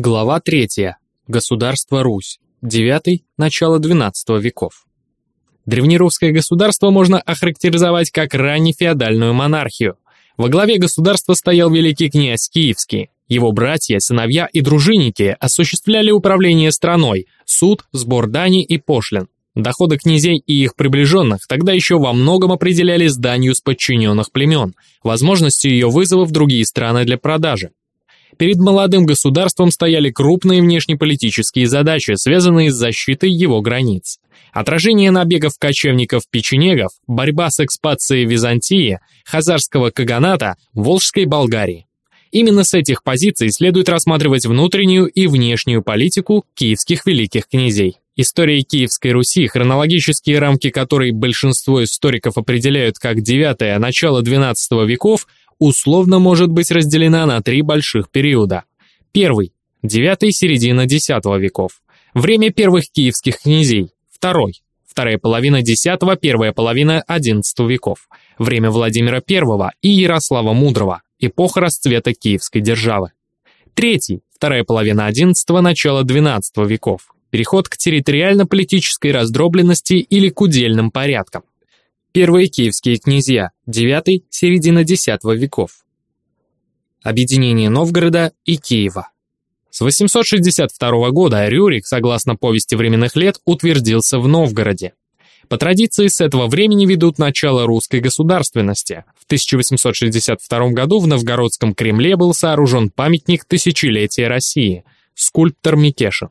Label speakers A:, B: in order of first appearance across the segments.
A: Глава 3. Государство Русь. 9 начало XII веков. Древнерусское государство можно охарактеризовать как раннефеодальную монархию. Во главе государства стоял великий князь Киевский. Его братья, сыновья и дружинники осуществляли управление страной, суд, сбор дани и пошлин. Доходы князей и их приближенных тогда еще во многом определялись данью с подчиненных племен, возможностью ее вызова в другие страны для продажи. Перед молодым государством стояли крупные внешнеполитические задачи, связанные с защитой его границ. Отражение набегов кочевников-печенегов, борьба с экспацией Византии, Хазарского каганата, Волжской Болгарии. Именно с этих позиций следует рассматривать внутреннюю и внешнюю политику киевских великих князей. История Киевской Руси, хронологические рамки которой большинство историков определяют как 9 начало XII веков, условно может быть разделена на три больших периода. Первый – 9 середина X веков. Время первых киевских князей. Второй – вторая половина X, первая половина XI веков. Время Владимира I и Ярослава Мудрого. Эпоха расцвета Киевской державы. Третий – вторая половина XI – начало XII веков. Переход к территориально-политической раздробленности или к удельным порядкам. Первые киевские князья, 9 середина X веков. Объединение Новгорода и Киева. С 862 года Рюрик, согласно повести временных лет, утвердился в Новгороде. По традиции с этого времени ведут начало русской государственности. В 1862 году в Новгородском Кремле был сооружен памятник тысячелетия России – скульптор Микешин.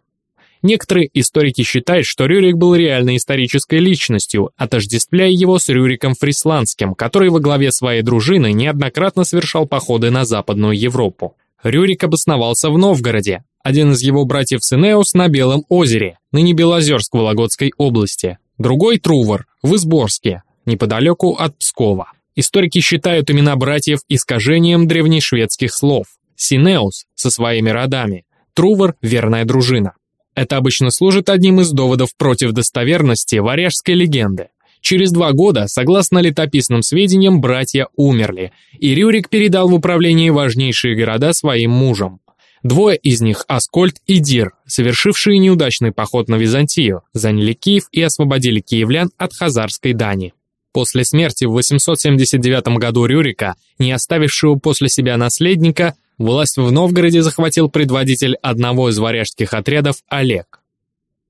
A: Некоторые историки считают, что Рюрик был реальной исторической личностью, отождествляя его с Рюриком Фрисландским, который во главе своей дружины неоднократно совершал походы на Западную Европу. Рюрик обосновался в Новгороде, один из его братьев Синеус на Белом озере, ныне Белозерск Вологодской области, другой Трувор в Изборске, неподалеку от Пскова. Историки считают имена братьев искажением древнешведских слов. Синеус со своими родами, Трувор – верная дружина. Это обычно служит одним из доводов против достоверности варяжской легенды. Через два года, согласно летописным сведениям, братья умерли, и Рюрик передал в управление важнейшие города своим мужам. Двое из них, Аскольд и Дир, совершившие неудачный поход на Византию, заняли Киев и освободили киевлян от хазарской дани. После смерти в 879 году Рюрика, не оставившего после себя наследника, Власть в Новгороде захватил предводитель одного из варяжских отрядов Олег.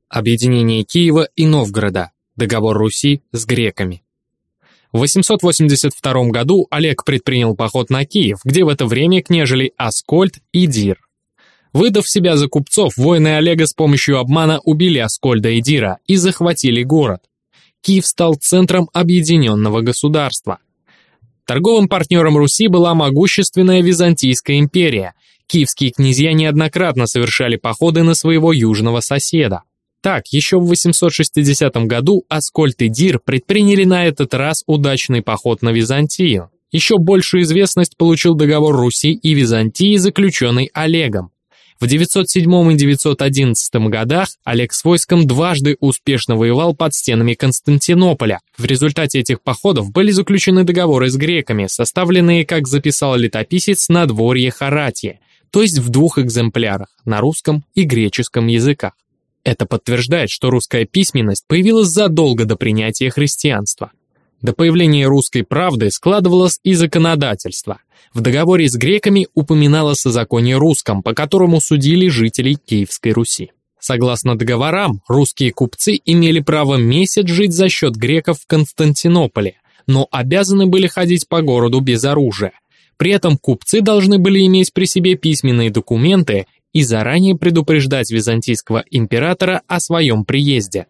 A: Объединение Киева и Новгорода. Договор Руси с греками. В 882 году Олег предпринял поход на Киев, где в это время княжили Аскольд и Дир. Выдав себя за купцов, воины Олега с помощью обмана убили Аскольда и Дира и захватили город. Киев стал центром объединенного государства. Торговым партнером Руси была могущественная Византийская империя. Киевские князья неоднократно совершали походы на своего южного соседа. Так, еще в 860 году Аскольд и Дир предприняли на этот раз удачный поход на Византию. Еще большую известность получил договор Руси и Византии, заключенный Олегом. В 907 и 911 годах Олег с войском дважды успешно воевал под стенами Константинополя. В результате этих походов были заключены договоры с греками, составленные, как записал летописец, на дворье Харатье, то есть в двух экземплярах, на русском и греческом языках. Это подтверждает, что русская письменность появилась задолго до принятия христианства. До появления русской правды складывалось и законодательство. В договоре с греками упоминалось о законе русском, по которому судили жителей Киевской Руси. Согласно договорам, русские купцы имели право месяц жить за счет греков в Константинополе, но обязаны были ходить по городу без оружия. При этом купцы должны были иметь при себе письменные документы и заранее предупреждать византийского императора о своем приезде.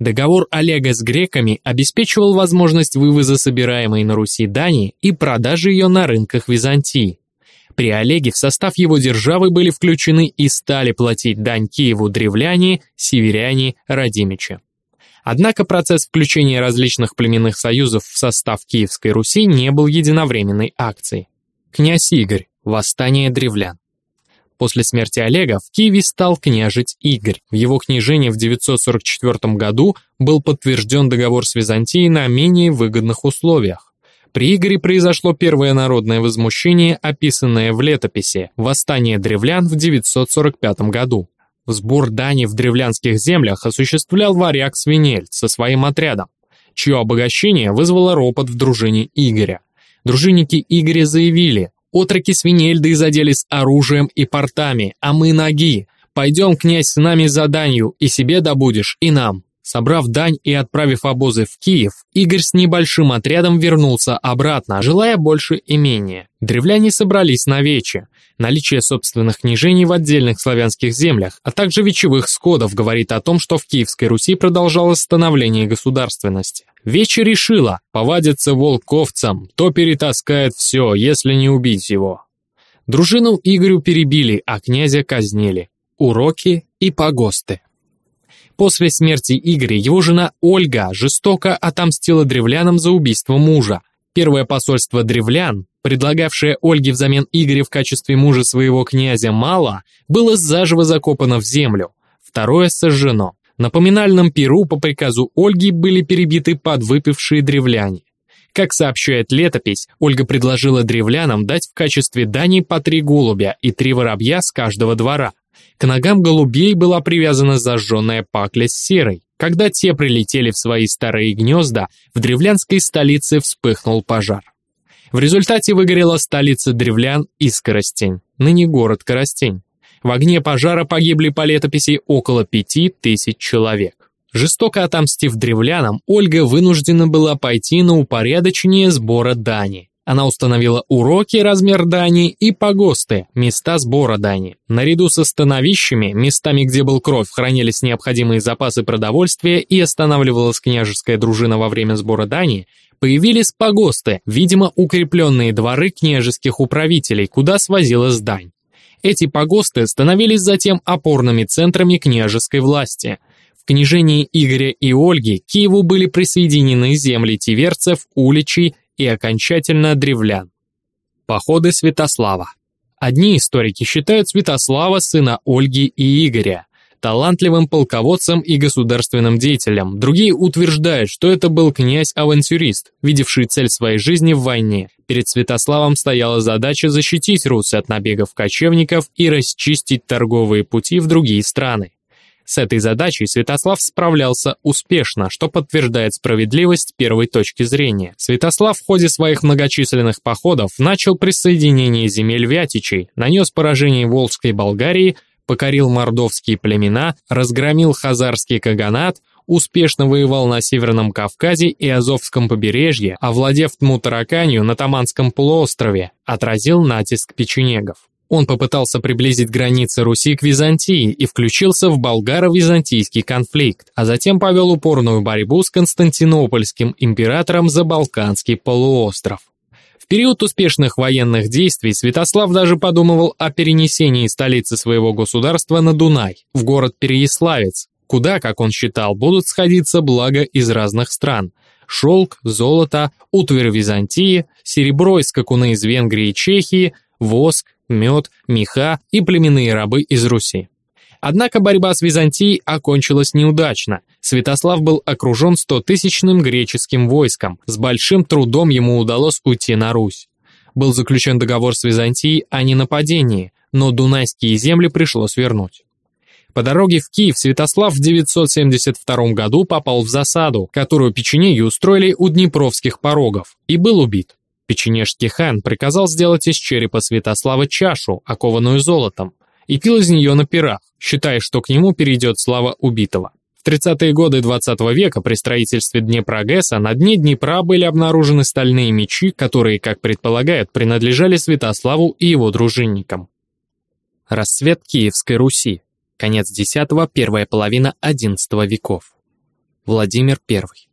A: Договор Олега с греками обеспечивал возможность вывоза собираемой на Руси дани и продажи ее на рынках Византии. При Олеге в состав его державы были включены и стали платить дань Киеву древляне, северяне, родимичи. Однако процесс включения различных племенных союзов в состав Киевской Руси не был единовременной акцией. Князь Игорь. Восстание древлян. После смерти Олега в Киеве стал княжить Игорь. В его княжении в 944 году был подтвержден договор с Византией на менее выгодных условиях. При Игоре произошло первое народное возмущение, описанное в летописи «Восстание древлян» в 945 году. Сбор дани в древлянских землях осуществлял варяг Свинель со своим отрядом, чье обогащение вызвало ропот в дружине Игоря. Дружинники Игоря заявили, отроки Свинельды задели с оружием и портами, а мы ноги. Пойдем, князь, с нами за данью, и себе добудешь, и нам. Собрав дань и отправив обозы в Киев, Игорь с небольшим отрядом вернулся обратно, желая больше имения. Древляне собрались на вече. Наличие собственных княжений в отдельных славянских землях, а также вечевых скодов говорит о том, что в Киевской Руси продолжалось становление государственности. Вече решила, повадиться волковцам, то перетаскает все, если не убить его. Дружину Игорю перебили, а князя казнили. Уроки и погосты. После смерти Игоря его жена Ольга жестоко отомстила древлянам за убийство мужа. Первое посольство древлян, предлагавшее Ольге взамен Игоря в качестве мужа своего князя Мала, было заживо закопано в землю. Второе сожжено. На поминальном пиру по приказу Ольги были перебиты подвыпившие древляне. Как сообщает летопись, Ольга предложила древлянам дать в качестве дани по три голубя и три воробья с каждого двора. К ногам голубей была привязана зажженная пакля с серой. Когда те прилетели в свои старые гнезда, в древлянской столице вспыхнул пожар. В результате выгорела столица древлян Искоростень, ныне город Коростень. В огне пожара погибли по летописи около пяти тысяч человек. Жестоко отомстив древлянам, Ольга вынуждена была пойти на упорядочение сбора дани. Она установила уроки, размер дани и погосты, места сбора дани. Наряду со становищами, местами, где был кровь, хранились необходимые запасы продовольствия и останавливалась княжеская дружина во время сбора дани, появились погосты, видимо, укрепленные дворы княжеских управителей, куда свозилась дань. Эти погосты становились затем опорными центрами княжеской власти. В княжении Игоря и Ольги Киеву были присоединены земли тиверцев, уличей и окончательно древлян. Походы Святослава. Одни историки считают Святослава, сына Ольги и Игоря, талантливым полководцем и государственным деятелем. Другие утверждают, что это был князь-авантюрист, видевший цель своей жизни в войне. Перед Святославом стояла задача защитить Русь от набегов кочевников и расчистить торговые пути в другие страны. С этой задачей Святослав справлялся успешно, что подтверждает справедливость первой точки зрения. Святослав в ходе своих многочисленных походов начал присоединение земель Вятичей, нанес поражение Волжской Болгарии, покорил мордовские племена, разгромил хазарский каганат, успешно воевал на Северном Кавказе и Азовском побережье, овладев Тмутараканью на Таманском полуострове, отразил натиск печенегов. Он попытался приблизить границы Руси к Византии и включился в болгаро-византийский конфликт, а затем повел упорную борьбу с Константинопольским императором за Балканский полуостров. Период успешных военных действий Святослав даже подумывал о перенесении столицы своего государства на Дунай, в город Переяславец, куда, как он считал, будут сходиться блага из разных стран – шелк, золото, утварь Византии, серебро и скакуны из Венгрии и Чехии, воск, мед, меха и племенные рабы из Руси. Однако борьба с Византией окончилась неудачно. Святослав был окружен стотысячным греческим войском. С большим трудом ему удалось уйти на Русь. Был заключен договор с Византией о ненападении, но дунайские земли пришлось вернуть. По дороге в Киев Святослав в 972 году попал в засаду, которую печенеги устроили у Днепровских порогов, и был убит. Печенежский хан приказал сделать из черепа Святослава чашу, окованную золотом, и пил из нее на пирах, считая, что к нему перейдет слава убитого. В 30-е годы 20 века при строительстве Днепрогэса на дне Днепра были обнаружены стальные мечи, которые, как предполагают, принадлежали Святославу и его дружинникам. Расцвет Киевской Руси. Конец X – первая половина XI веков. Владимир I.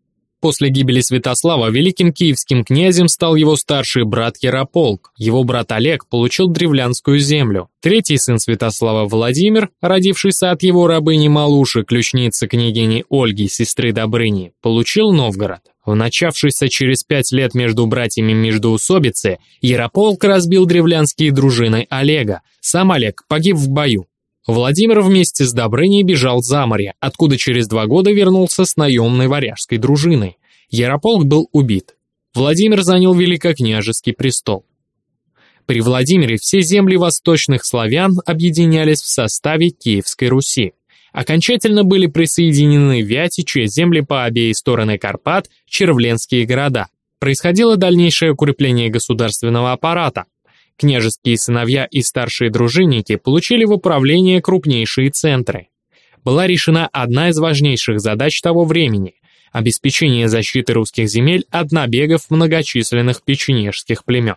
A: После гибели Святослава великим киевским князем стал его старший брат Ярополк. Его брат Олег получил древлянскую землю. Третий сын Святослава Владимир, родившийся от его рабыни Малуши, ключницы княгини Ольги, сестры Добрыни, получил Новгород. В начавшейся через пять лет между братьями междоусобице Ярополк разбил древлянские дружины Олега. Сам Олег погиб в бою. Владимир вместе с Добрыней бежал за море, откуда через два года вернулся с наемной варяжской дружиной. Ярополк был убит. Владимир занял великокняжеский престол. При Владимире все земли восточных славян объединялись в составе Киевской Руси. Окончательно были присоединены Вятичи, земли по обеи стороны Карпат, Червленские города. Происходило дальнейшее укрепление государственного аппарата. Княжеские сыновья и старшие дружинники получили в управление крупнейшие центры. Была решена одна из важнейших задач того времени – обеспечение защиты русских земель от набегов многочисленных печенежских племен.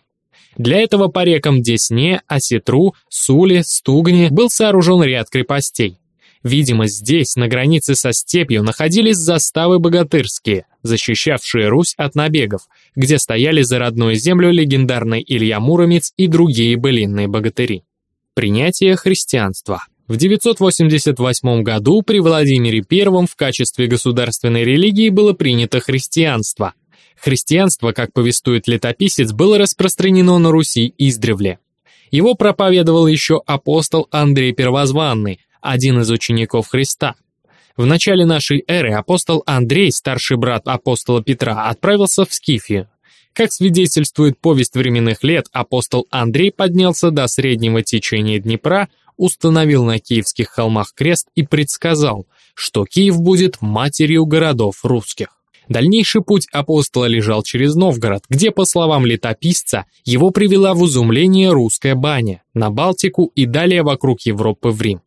A: Для этого по рекам Десне, Осетру, Суле, Стугне был сооружен ряд крепостей. Видимо, здесь, на границе со степью, находились заставы богатырские, защищавшие Русь от набегов, где стояли за родную землю легендарный Илья Муромец и другие былинные богатыри. Принятие христианства. В 988 году при Владимире I в качестве государственной религии было принято христианство, Христианство, как повествует летописец, было распространено на Руси издревле. Его проповедовал еще апостол Андрей Первозванный, один из учеников Христа. В начале нашей эры апостол Андрей, старший брат апостола Петра, отправился в Скифию. Как свидетельствует повесть временных лет, апостол Андрей поднялся до среднего течения Днепра, установил на киевских холмах крест и предсказал, что Киев будет матерью городов русских. Дальнейший путь апостола лежал через Новгород, где, по словам летописца, его привела в изумление русская баня, на Балтику и далее вокруг Европы в Рим.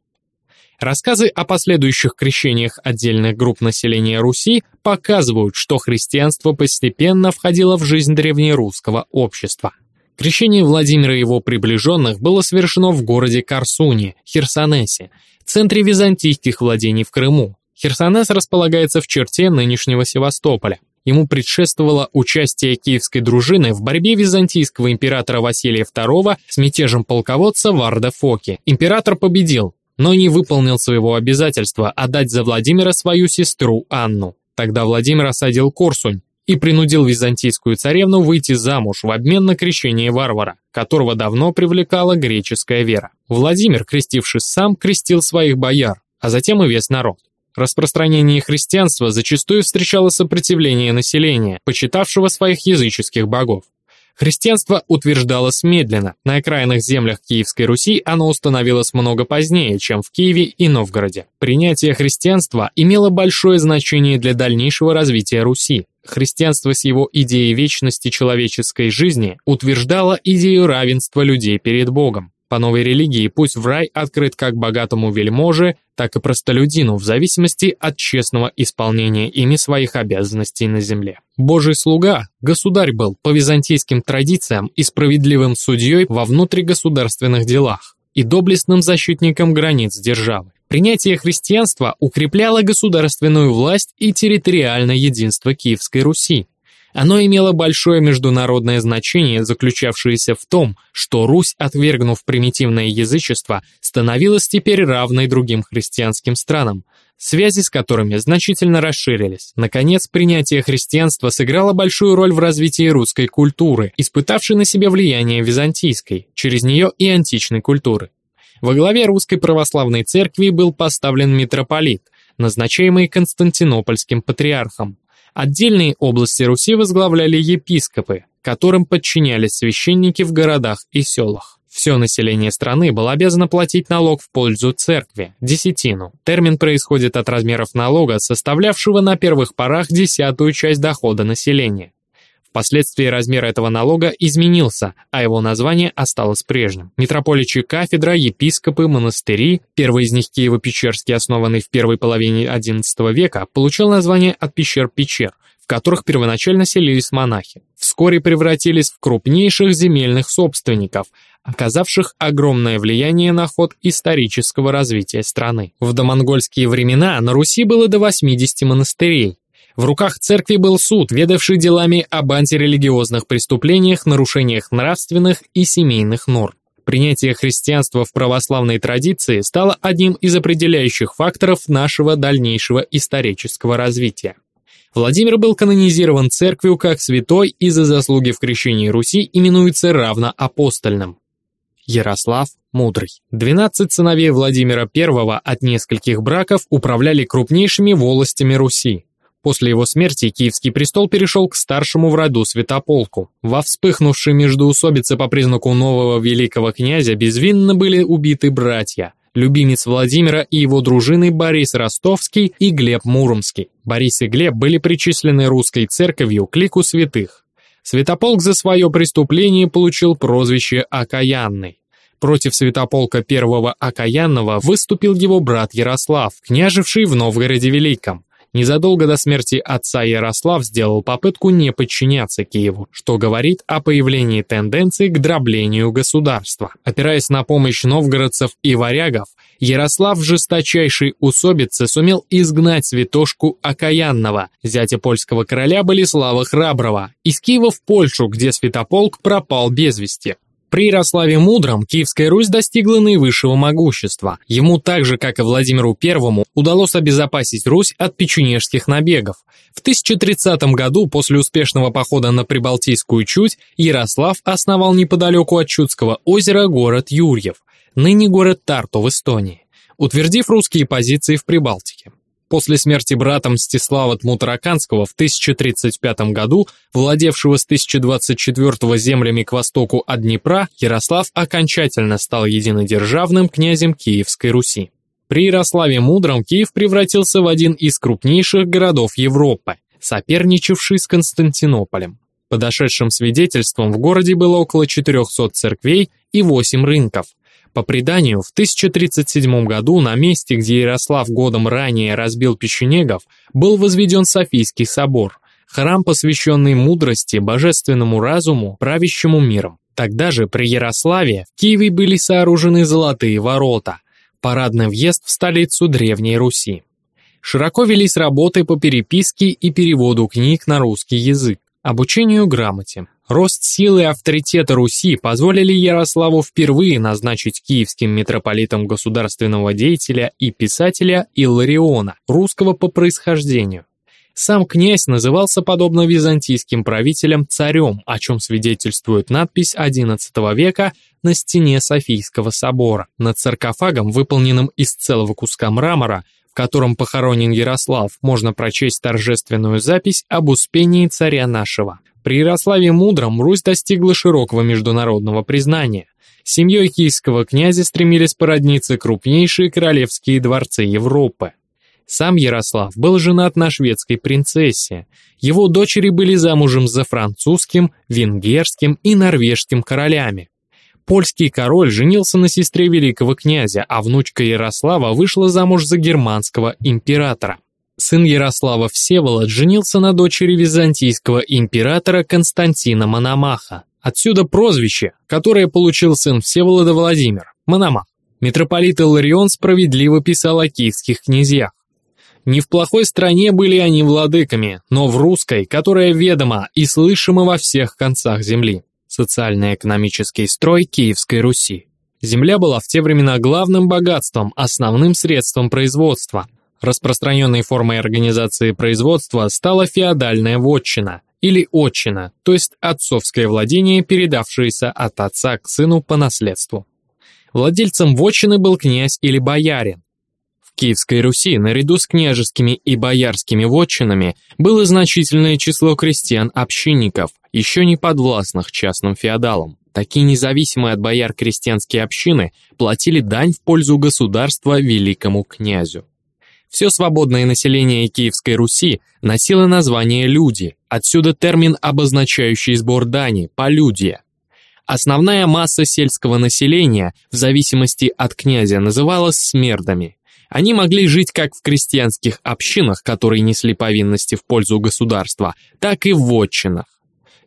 A: Рассказы о последующих крещениях отдельных групп населения Руси показывают, что христианство постепенно входило в жизнь древнерусского общества. Крещение Владимира и его приближенных было совершено в городе Карсуне, Херсонесе, центре византийских владений в Крыму, Херсонес располагается в черте нынешнего Севастополя. Ему предшествовало участие киевской дружины в борьбе византийского императора Василия II с мятежем полководца Варда Фоки. Император победил, но не выполнил своего обязательства отдать за Владимира свою сестру Анну. Тогда Владимир осадил Корсунь и принудил византийскую царевну выйти замуж в обмен на крещение варвара, которого давно привлекала греческая вера. Владимир, крестившись сам, крестил своих бояр, а затем и весь народ. Распространение христианства зачастую встречало сопротивление населения, почитавшего своих языческих богов. Христианство утверждалось медленно, на окраинных землях Киевской Руси оно установилось много позднее, чем в Киеве и Новгороде. Принятие христианства имело большое значение для дальнейшего развития Руси. Христианство с его идеей вечности человеческой жизни утверждало идею равенства людей перед Богом. По новой религии путь в рай открыт как богатому вельможе, так и простолюдину в зависимости от честного исполнения ими своих обязанностей на земле. Божий слуга, государь был по византийским традициям и справедливым судьей во внутригосударственных делах и доблестным защитником границ державы. Принятие христианства укрепляло государственную власть и территориальное единство Киевской Руси, оно имело большое международное значение, заключавшееся в том, что Русь, отвергнув примитивное язычество, становилась теперь равной другим христианским странам, связи с которыми значительно расширились. Наконец, принятие христианства сыграло большую роль в развитии русской культуры, испытавшей на себе влияние византийской, через нее и античной культуры. Во главе русской православной церкви был поставлен митрополит, назначаемый Константинопольским патриархом. Отдельные области Руси возглавляли епископы, которым подчинялись священники в городах и селах. Все население страны было обязано платить налог в пользу церкви – десятину. Термин происходит от размеров налога, составлявшего на первых порах десятую часть дохода населения. Впоследствии размер этого налога изменился, а его название осталось прежним. Митрополичи кафедра, епископы, монастыри, первый из них Киево-Печерский, основанный в первой половине XI века, получил название от пещер-печер, в которых первоначально селились монахи. Вскоре превратились в крупнейших земельных собственников, оказавших огромное влияние на ход исторического развития страны. В домонгольские времена на Руси было до 80 монастырей, в руках церкви был суд, ведавший делами об антирелигиозных преступлениях, нарушениях нравственных и семейных норм. Принятие христианства в православной традиции стало одним из определяющих факторов нашего дальнейшего исторического развития. Владимир был канонизирован церковью как святой и за заслуги в крещении Руси именуется равноапостольным. Ярослав Мудрый. 12 сыновей Владимира I от нескольких браков управляли крупнейшими волостями Руси. После его смерти Киевский престол перешел к старшему в роду Святополку. Во вспыхнувшей междоусобице по признаку нового великого князя безвинно были убиты братья – любимец Владимира и его дружины Борис Ростовский и Глеб Муромский. Борис и Глеб были причислены русской церковью к лику святых. Святополк за свое преступление получил прозвище «Окаянный». Против святополка первого Окаянного выступил его брат Ярослав, княживший в Новгороде Великом. Незадолго до смерти отца Ярослав сделал попытку не подчиняться Киеву, что говорит о появлении тенденции к дроблению государства. Опираясь на помощь новгородцев и варягов, Ярослав в жесточайшей усобице сумел изгнать святошку Окаянного, зятя польского короля Болеслава Храброго, из Киева в Польшу, где святополк пропал без вести. При Ярославе Мудром Киевская Русь достигла наивысшего могущества. Ему так же, как и Владимиру I, удалось обезопасить Русь от печенежских набегов. В 1030 году, после успешного похода на Прибалтийскую Чуть, Ярослав основал неподалеку от Чудского озера город Юрьев, ныне город Тарту в Эстонии, утвердив русские позиции в Прибалтике. После смерти брата Мстислава Тмутараканского в 1035 году, владевшего с 1024 землями к востоку от Днепра, Ярослав окончательно стал единодержавным князем Киевской Руси. При Ярославе Мудром Киев превратился в один из крупнейших городов Европы, соперничавший с Константинополем. Подошедшим свидетельством в городе было около 400 церквей и 8 рынков, по преданию, в 1037 году на месте, где Ярослав годом ранее разбил печенегов, был возведен Софийский собор, храм, посвященный мудрости, божественному разуму, правящему миром. Тогда же при Ярославе в Киеве были сооружены золотые ворота, парадный въезд в столицу Древней Руси. Широко велись работы по переписке и переводу книг на русский язык, обучению грамоте. Рост силы и авторитета Руси позволили Ярославу впервые назначить киевским митрополитом государственного деятеля и писателя Иллариона, русского по происхождению. Сам князь назывался подобно византийским правителям царем, о чем свидетельствует надпись XI века на стене Софийского собора. Над саркофагом, выполненным из целого куска мрамора, в котором похоронен Ярослав, можно прочесть торжественную запись об успении царя нашего. При Ярославе Мудром Русь достигла широкого международного признания. Семьей киевского князя стремились породниться крупнейшие королевские дворцы Европы. Сам Ярослав был женат на шведской принцессе. Его дочери были замужем за французским, венгерским и норвежским королями. Польский король женился на сестре великого князя, а внучка Ярослава вышла замуж за германского императора сын Ярослава Всеволод женился на дочери византийского императора Константина Мономаха. Отсюда прозвище, которое получил сын Всеволода Владимир – Мономах. Митрополит Иларион справедливо писал о киевских князьях. Не в плохой стране были они владыками, но в русской, которая ведома и слышима во всех концах земли. Социально-экономический строй Киевской Руси. Земля была в те времена главным богатством, основным средством производства – Распространенной формой организации производства стала феодальная вотчина или отчина, то есть отцовское владение, передавшееся от отца к сыну по наследству. Владельцем вотчины был князь или боярин. В Киевской Руси наряду с княжескими и боярскими вотчинами было значительное число крестьян-общинников, еще не подвластных частным феодалам. Такие независимые от бояр крестьянские общины платили дань в пользу государства великому князю. Все свободное население Киевской Руси носило название «люди», отсюда термин, обозначающий сбор дани – «полюдия». Основная масса сельского населения, в зависимости от князя, называлась смердами. Они могли жить как в крестьянских общинах, которые несли повинности в пользу государства, так и в вотчинах.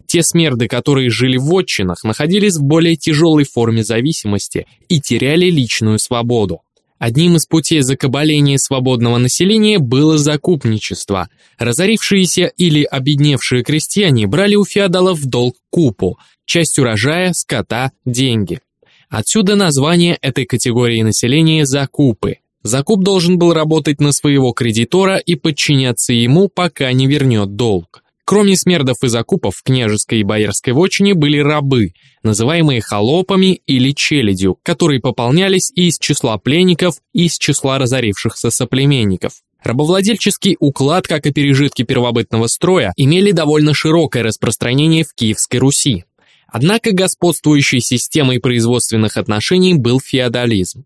A: Те смерды, которые жили в вотчинах, находились в более тяжелой форме зависимости и теряли личную свободу. Одним из путей закабаления свободного населения было закупничество. Разорившиеся или обедневшие крестьяне брали у феодалов в долг купу, часть урожая, скота, деньги. Отсюда название этой категории населения «закупы». Закуп должен был работать на своего кредитора и подчиняться ему, пока не вернет долг. Кроме смердов и закупов, в княжеской и боярской вотчине были рабы, называемые холопами или челядью, которые пополнялись и из числа пленников, и из числа разорившихся соплеменников. Рабовладельческий уклад, как и пережитки первобытного строя, имели довольно широкое распространение в Киевской Руси. Однако господствующей системой производственных отношений был феодализм.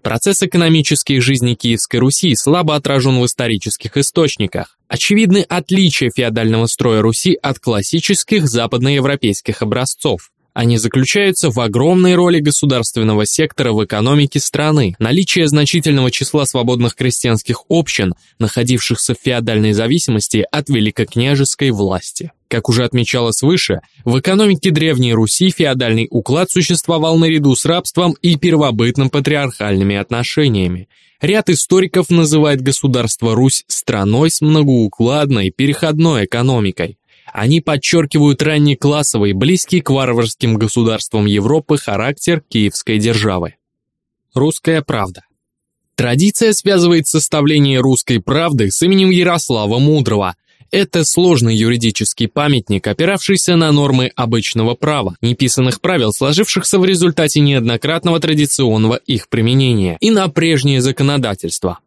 A: Процесс экономической жизни Киевской Руси слабо отражен в исторических источниках. Очевидны отличия феодального строя Руси от классических западноевропейских образцов. Они заключаются в огромной роли государственного сектора в экономике страны, наличие значительного числа свободных крестьянских общин, находившихся в феодальной зависимости от великокняжеской власти. Как уже отмечалось выше, в экономике Древней Руси феодальный уклад существовал наряду с рабством и первобытным патриархальными отношениями. Ряд историков называет государство Русь страной с многоукладной переходной экономикой. Они подчеркивают раннеклассовый, близкий к варварским государствам Европы характер киевской державы. Русская правда. Традиция связывает составление русской правды с именем Ярослава Мудрого. Это сложный юридический памятник, опиравшийся на нормы обычного права, неписанных правил, сложившихся в результате неоднократного традиционного их применения, и на прежнее законодательство.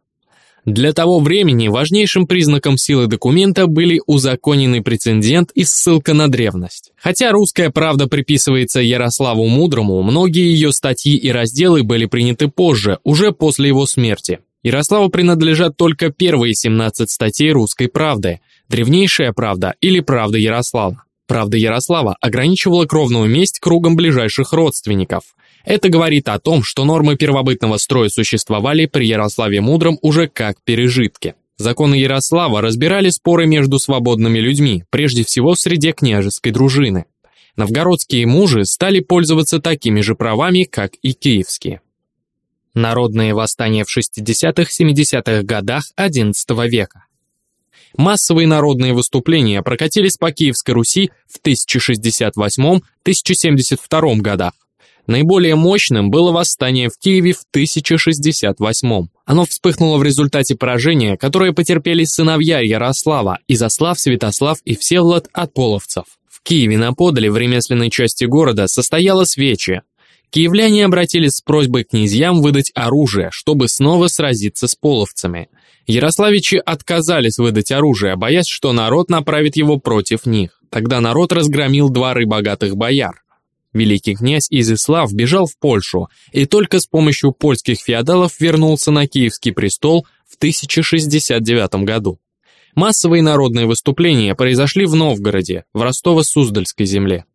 A: Для того времени важнейшим признаком силы документа были узаконенный прецедент и ссылка на древность. Хотя русская правда приписывается Ярославу Мудрому, многие ее статьи и разделы были приняты позже, уже после его смерти. Ярославу принадлежат только первые 17 статей русской правды, древнейшая правда или правда Ярослава. Правда Ярослава ограничивала кровную месть кругом ближайших родственников. Это говорит о том, что нормы первобытного строя существовали при Ярославе Мудром уже как пережитки. Законы Ярослава разбирали споры между свободными людьми, прежде всего в среде княжеской дружины. Новгородские мужи стали пользоваться такими же правами, как и киевские. Народные восстания в 60-70-х годах XI века. Массовые народные выступления прокатились по Киевской Руси в 1068-1072 годах. Наиболее мощным было восстание в Киеве в 1068 Оно вспыхнуло в результате поражения, которое потерпели сыновья Ярослава, Изослав, Святослав и Всеволод от половцев. В Киеве на подоле в ремесленной части города состоялось вече. Киевляне обратились с просьбой к князьям выдать оружие, чтобы снова сразиться с половцами. Ярославичи отказались выдать оружие, боясь, что народ направит его против них. Тогда народ разгромил дворы богатых бояр. Великий князь Изяслав бежал в Польшу и только с помощью польских феодалов вернулся на Киевский престол в 1069 году. Массовые народные выступления произошли в Новгороде, в Ростово-Суздальской земле.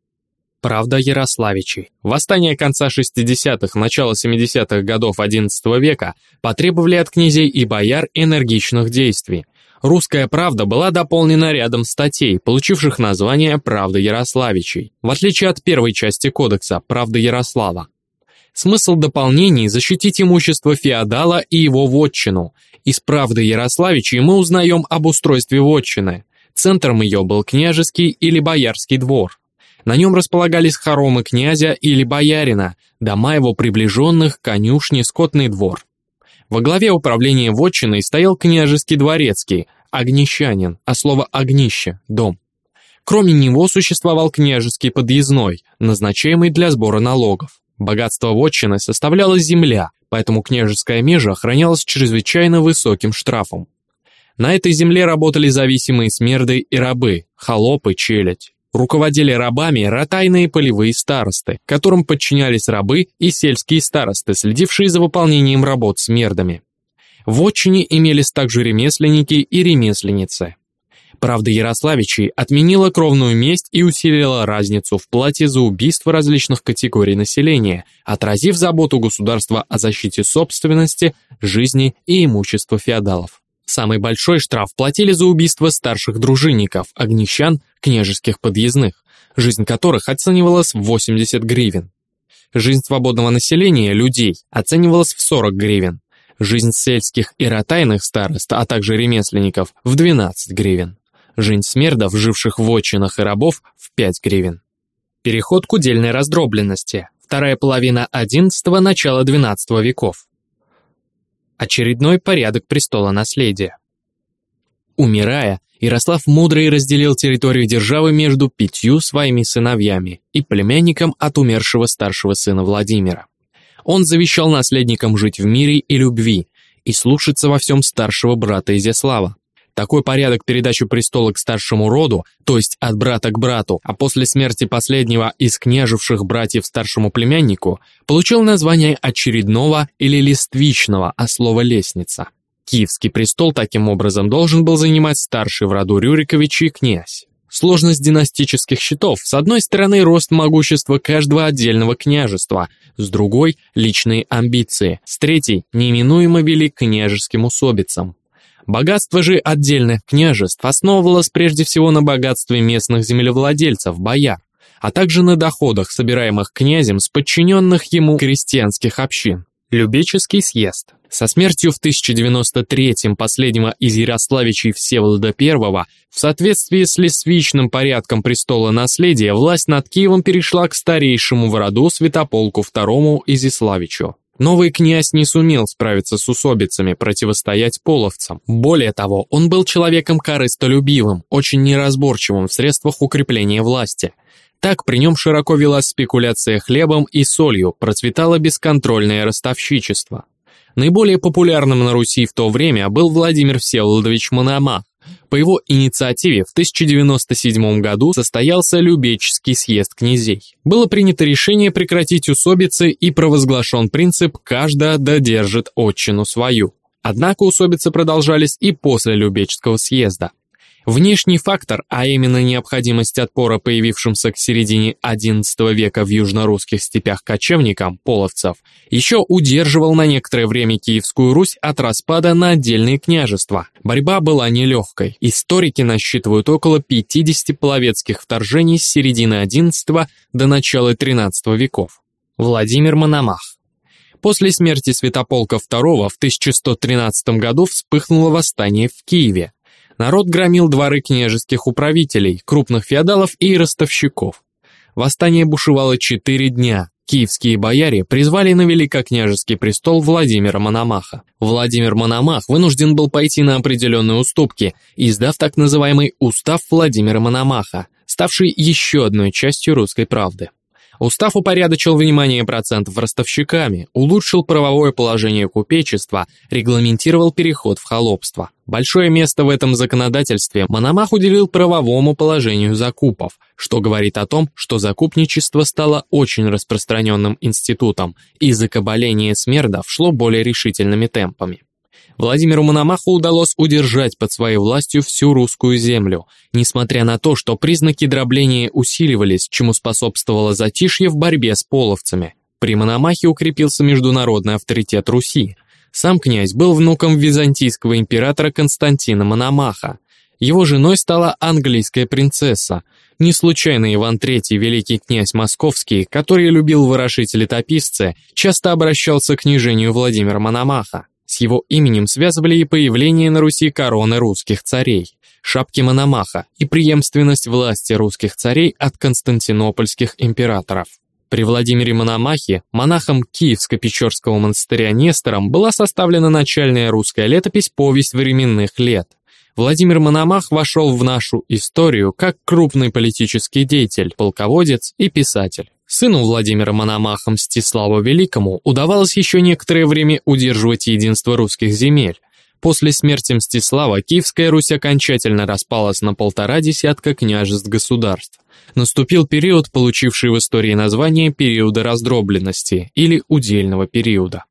A: Правда Ярославичей. Восстания конца 60-х, начала 70-х годов XI века потребовали от князей и бояр энергичных действий – «Русская правда» была дополнена рядом статей, получивших название «Правда Ярославичей», в отличие от первой части кодекса «Правда Ярослава». Смысл дополнений – защитить имущество феодала и его вотчину. Из «Правды Ярославичей» мы узнаем об устройстве вотчины. Центром ее был княжеский или боярский двор. На нем располагались хоромы князя или боярина, дома его приближенных, конюшни, скотный двор. Во главе управления вотчиной стоял княжеский дворецкий, огнищанин, а слово «огнище» — дом. Кроме него существовал княжеский подъездной, назначаемый для сбора налогов. Богатство вотчины составляла земля, поэтому княжеская межа охранялась чрезвычайно высоким штрафом. На этой земле работали зависимые смерды и рабы, холопы, челядь. Руководили рабами ротайные полевые старосты, которым подчинялись рабы и сельские старосты, следившие за выполнением работ с мердами. В отчине имелись также ремесленники и ремесленницы. Правда Ярославичей отменила кровную месть и усилила разницу в плате за убийство различных категорий населения, отразив заботу государства о защите собственности, жизни и имущества феодалов. Самый большой штраф платили за убийство старших дружинников, огнищан, княжеских подъездных, жизнь которых оценивалась в 80 гривен. Жизнь свободного населения, людей, оценивалась в 40 гривен. Жизнь сельских и ротайных старост, а также ремесленников, в 12 гривен. Жизнь смердов, живших в отчинах и рабов, в 5 гривен. Переход к удельной раздробленности. Вторая половина XI – начала XII веков. Очередной порядок престола наследия. Умирая, Ярослав Мудрый разделил территорию державы между пятью своими сыновьями и племянником от умершего старшего сына Владимира. Он завещал наследникам жить в мире и любви, и слушаться во всем старшего брата Изяслава. Такой порядок передачи престола к старшему роду, то есть от брата к брату, а после смерти последнего из княжевших братьев старшему племяннику, получил название очередного или листвичного, а слово «лестница». Киевский престол таким образом должен был занимать старший в роду Рюриковичи князь. Сложность династических счетов, с одной стороны рост могущества каждого отдельного княжества, с другой – личные амбиции, с третьей – неименуемо вели к княжеским усобицам. Богатство же отдельных княжеств основывалось прежде всего на богатстве местных землевладельцев, бояр, а также на доходах, собираемых князем с подчиненных ему крестьянских общин. Любеческий съезд. Со смертью в 1093-м последнего из Ярославичей Всеволода I в соответствии с лесвичным порядком престола наследия власть над Киевом перешла к старейшему в роду Святополку II Изяславичу. Новый князь не сумел справиться с усобицами, противостоять половцам. Более того, он был человеком корыстолюбивым, очень неразборчивым в средствах укрепления власти. Так при нем широко велась спекуляция хлебом и солью, процветало бесконтрольное ростовщичество. Наиболее популярным на Руси в то время был Владимир Всеволодович Мономах, по его инициативе в 1097 году состоялся Любеческий съезд князей. Было принято решение прекратить усобицы и провозглашен принцип «каждая додержит отчину свою». Однако усобицы продолжались и после Любечского съезда. Внешний фактор, а именно необходимость отпора появившимся к середине XI века в южнорусских степях кочевникам, половцев, еще удерживал на некоторое время Киевскую Русь от распада на отдельные княжества. Борьба была нелегкой. Историки насчитывают около 50 половецких вторжений с середины XI до начала XIII веков. Владимир Мономах После смерти Святополка II в 1113 году вспыхнуло восстание в Киеве народ громил дворы княжеских управителей, крупных феодалов и ростовщиков. Восстание бушевало четыре дня. Киевские бояре призвали на великокняжеский престол Владимира Мономаха. Владимир Мономах вынужден был пойти на определенные уступки, издав так называемый «Устав Владимира Мономаха», ставший еще одной частью русской правды. Устав упорядочил внимание процентов ростовщиками, улучшил правовое положение купечества, регламентировал переход в холопство. Большое место в этом законодательстве Мономах уделил правовому положению закупов, что говорит о том, что закупничество стало очень распространенным институтом, и закабаление смердов шло более решительными темпами. Владимиру Мономаху удалось удержать под своей властью всю русскую землю, несмотря на то, что признаки дробления усиливались, чему способствовало затишье в борьбе с половцами. При Мономахе укрепился международный авторитет Руси. Сам князь был внуком византийского императора Константина Мономаха. Его женой стала английская принцесса. Не случайно Иван III, великий князь московский, который любил ворошить летописцы, часто обращался к княжению Владимира Мономаха. С его именем связывали и появление на Руси короны русских царей, шапки Мономаха и преемственность власти русских царей от константинопольских императоров. При Владимире Мономахе, монахом Киевско-Печорского монастыря Нестором, была составлена начальная русская летопись «Повесть временных лет». Владимир Мономах вошел в нашу историю как крупный политический деятель, полководец и писатель. Сыну Владимира Мономаха Мстиславу Великому удавалось еще некоторое время удерживать единство русских земель. После смерти Мстислава Киевская Русь окончательно распалась на полтора десятка княжеств-государств. Наступил период, получивший в истории название периода раздробленности или удельного периода.